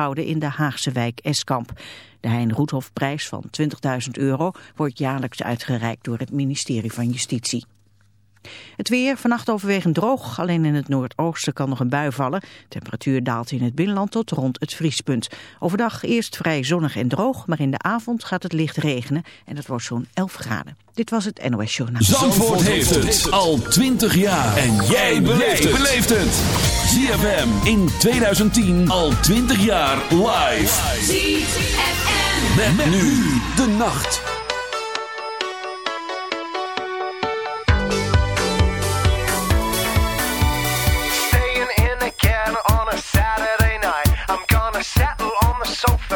houden in de Haagse wijk Eskamp. De Hein Roethofprijs van 20.000 euro wordt jaarlijks uitgereikt door het ministerie van Justitie. Het weer, vannacht overwegend droog. Alleen in het noordoosten kan nog een bui vallen. Temperatuur daalt in het binnenland tot rond het vriespunt. Overdag eerst vrij zonnig en droog, maar in de avond gaat het licht regenen. En dat wordt zo'n 11 graden. Dit was het NOS Journaal. Zandvoort, heeft het al 20 jaar. En jij beleeft het. ZFM in 2010 al 20 jaar live. ZFM. met nu de nacht. so fast.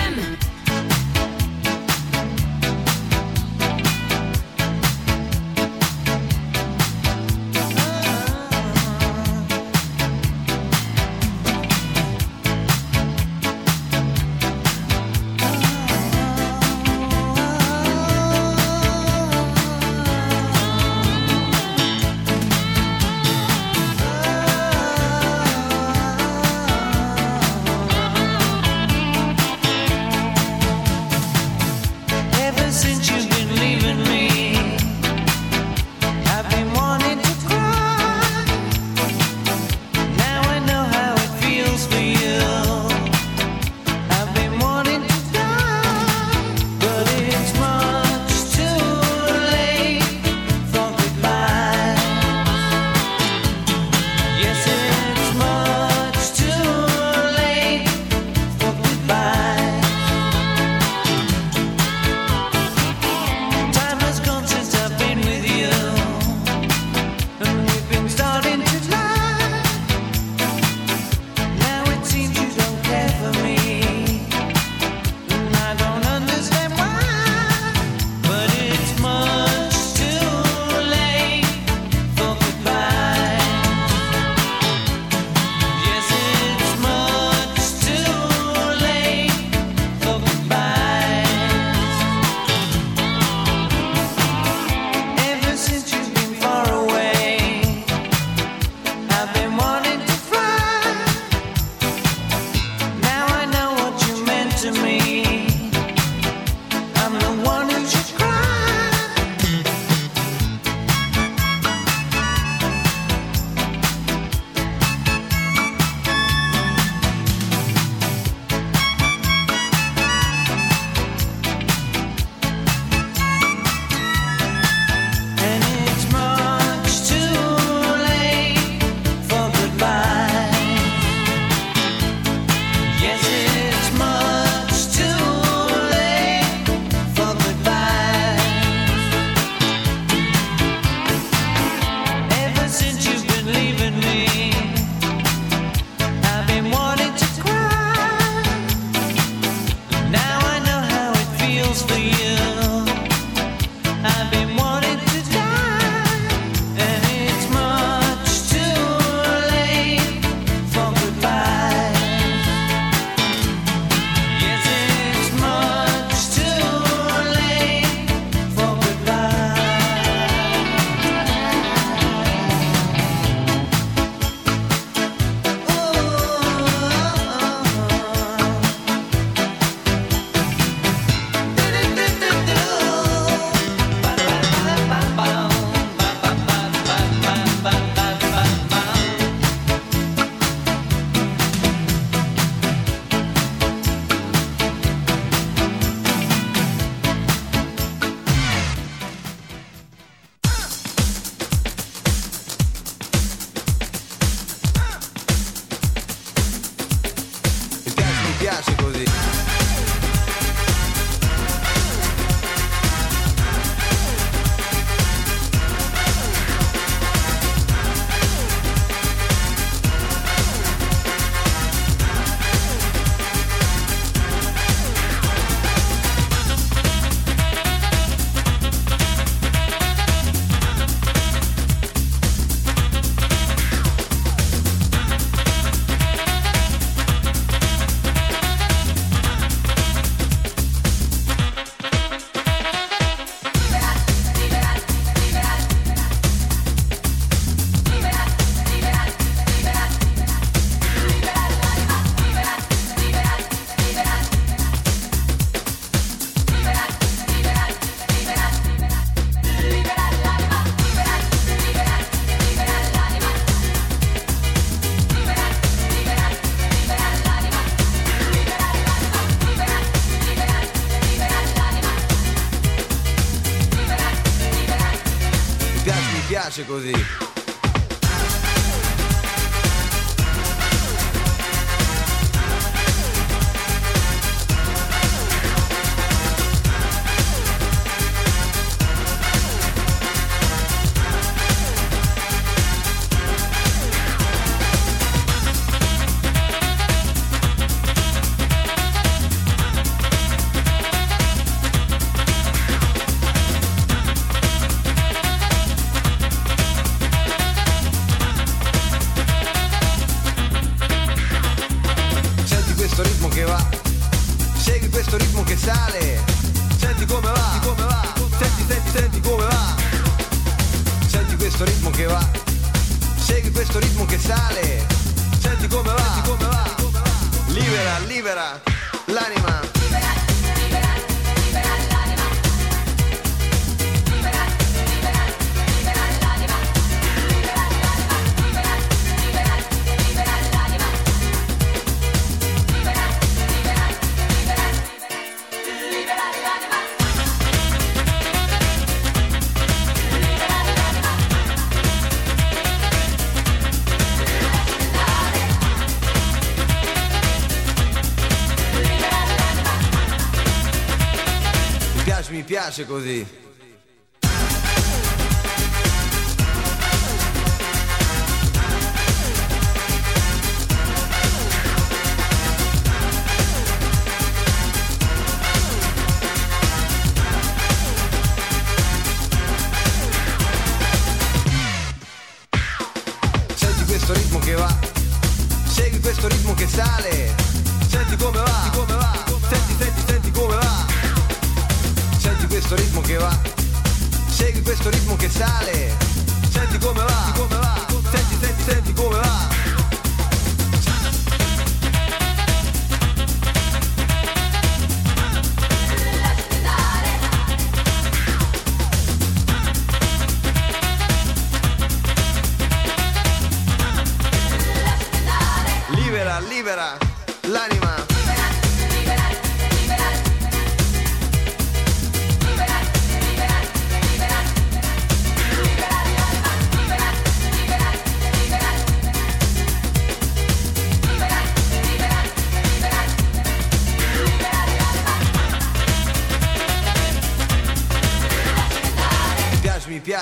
piace così.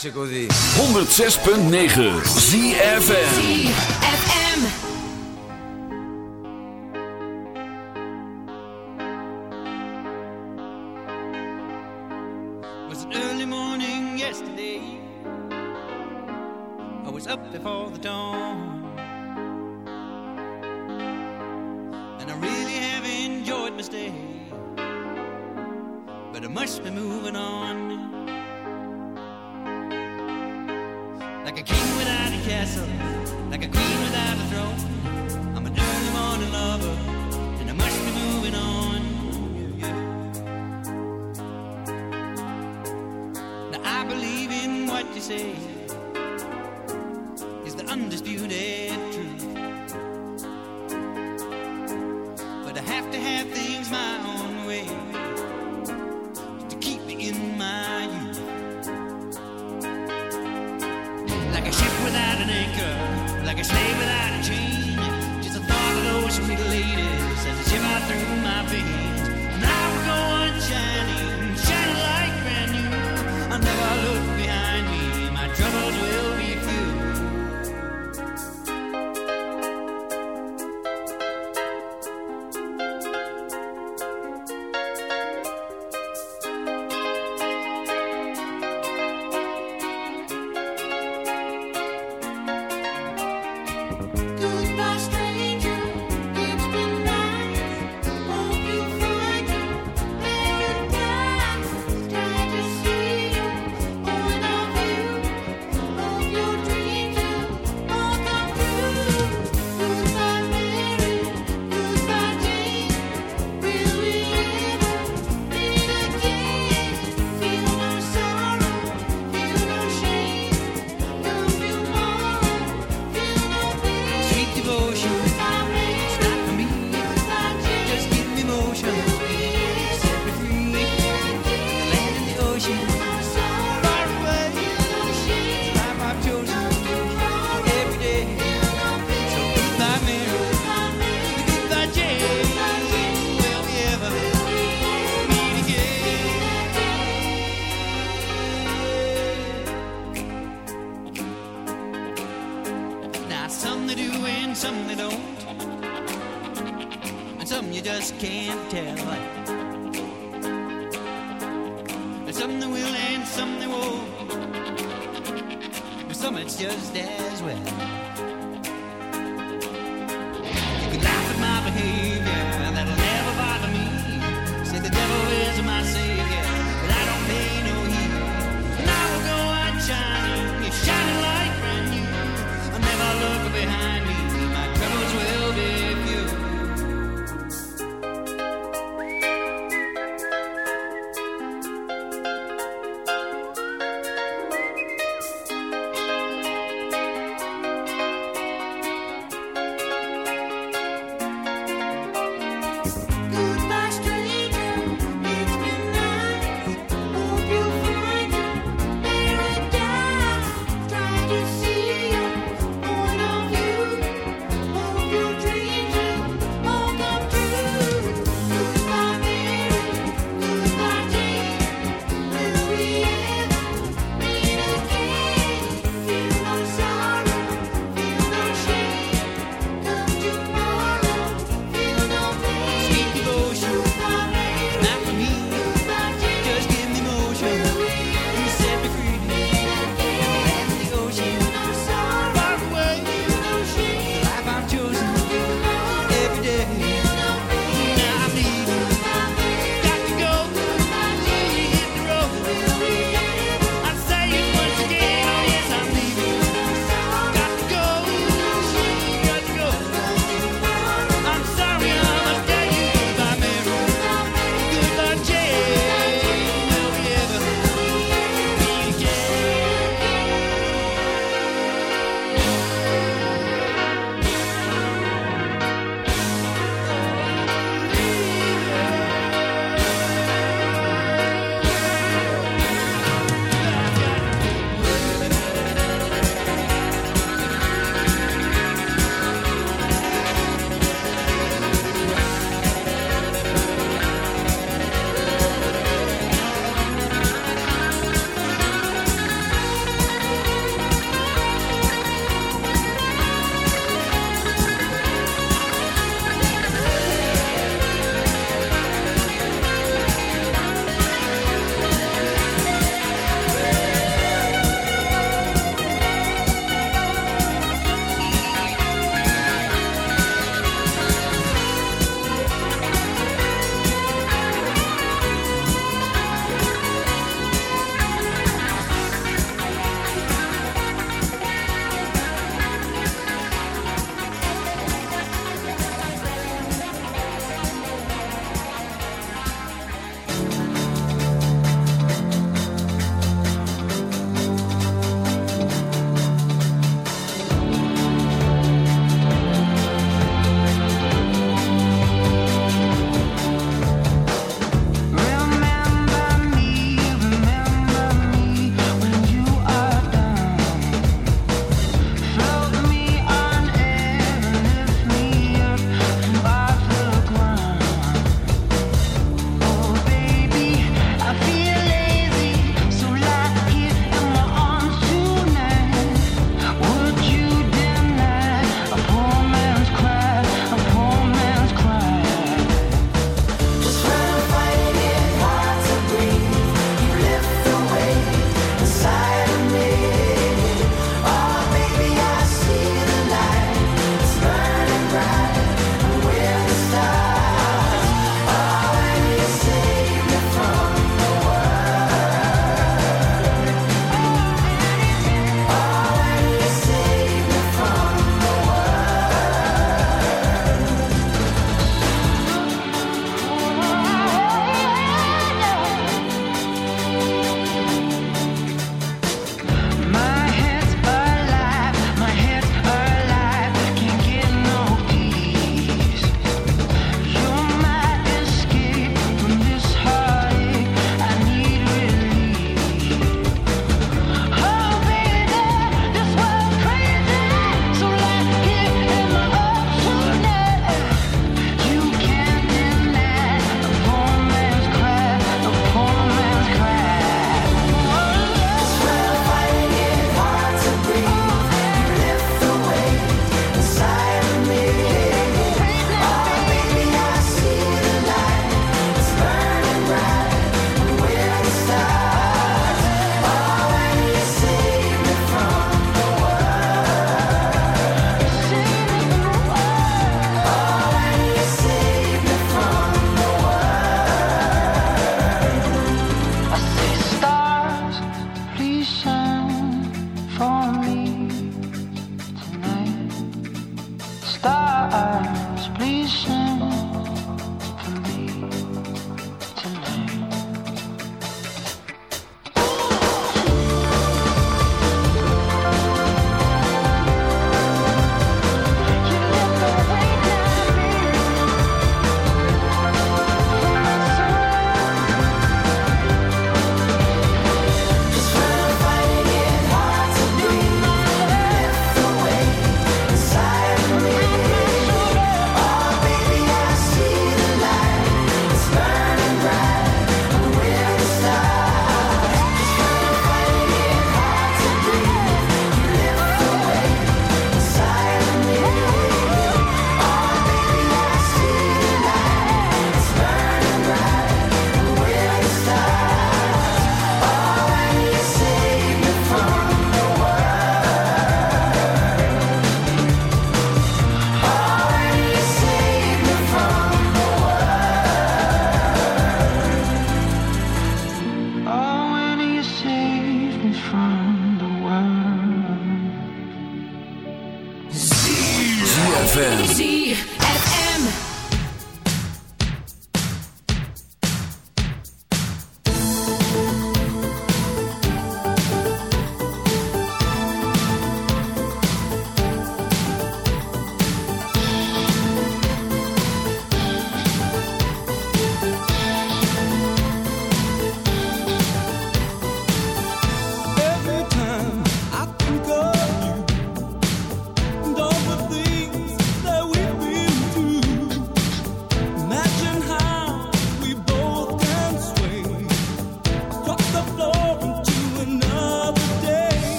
Grazie punt 106.9 ZFM. Was early morning yesterday? I was up before the dawn. And I really have enjoyed my stay. But I must be moving on. castle.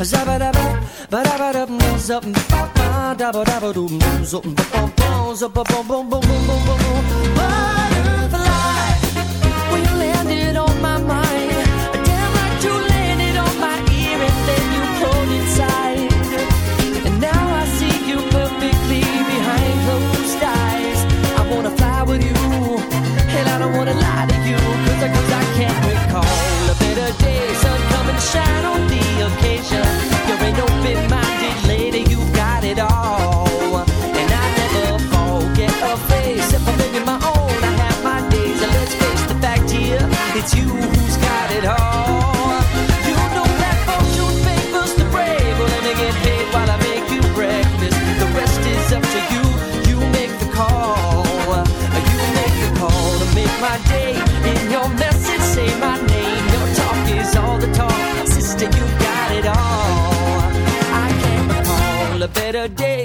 Zabba ba ba ba ba ba ba, ba ba ba ba ba ba ba. Butterfly, will you landed on my mind?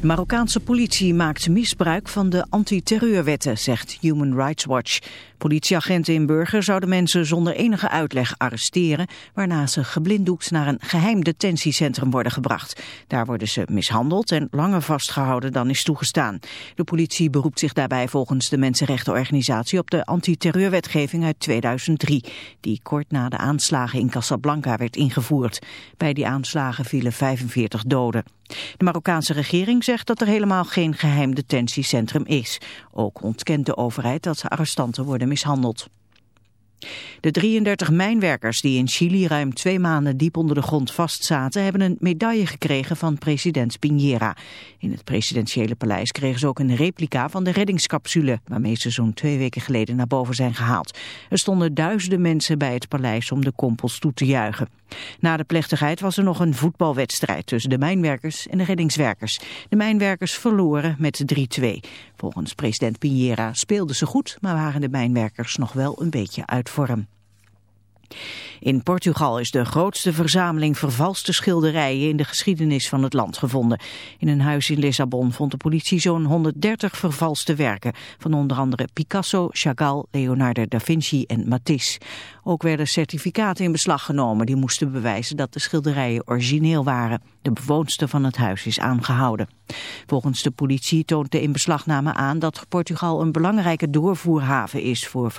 De Marokkaanse politie maakt misbruik van de antiterreurwetten, zegt Human Rights Watch. Politieagenten in Burger zouden mensen zonder enige uitleg arresteren, waarna ze geblinddoekt naar een geheim detentiecentrum worden gebracht. Daar worden ze mishandeld en langer vastgehouden dan is toegestaan. De politie beroept zich daarbij volgens de Mensenrechtenorganisatie op de antiterreurwetgeving uit 2003, die kort na de aanslagen in Casablanca werd ingevoerd. Bij die aanslagen vielen 45 doden. De Marokkaanse regering zegt dat er helemaal geen geheim detentiecentrum is. Ook ontkent de overheid dat ze arrestanten worden mishandeld. De 33 mijnwerkers die in Chili ruim twee maanden diep onder de grond vastzaten... hebben een medaille gekregen van president Piñera. In het presidentiële paleis kregen ze ook een replica van de reddingscapsule... waarmee ze zo'n twee weken geleden naar boven zijn gehaald. Er stonden duizenden mensen bij het paleis om de kompels toe te juichen. Na de plechtigheid was er nog een voetbalwedstrijd tussen de mijnwerkers en de reddingswerkers. De mijnwerkers verloren met 3-2. Volgens president Piñera speelden ze goed, maar waren de mijnwerkers nog wel een beetje uit vorm. In Portugal is de grootste verzameling vervalste schilderijen in de geschiedenis van het land gevonden. In een huis in Lissabon vond de politie zo'n 130 vervalste werken van onder andere Picasso, Chagall, Leonardo da Vinci en Matisse. Ook werden certificaten in beslag genomen die moesten bewijzen dat de schilderijen origineel waren. De bewoonster van het huis is aangehouden. Volgens de politie toont de inbeslagname aan dat Portugal een belangrijke doorvoerhaven is voor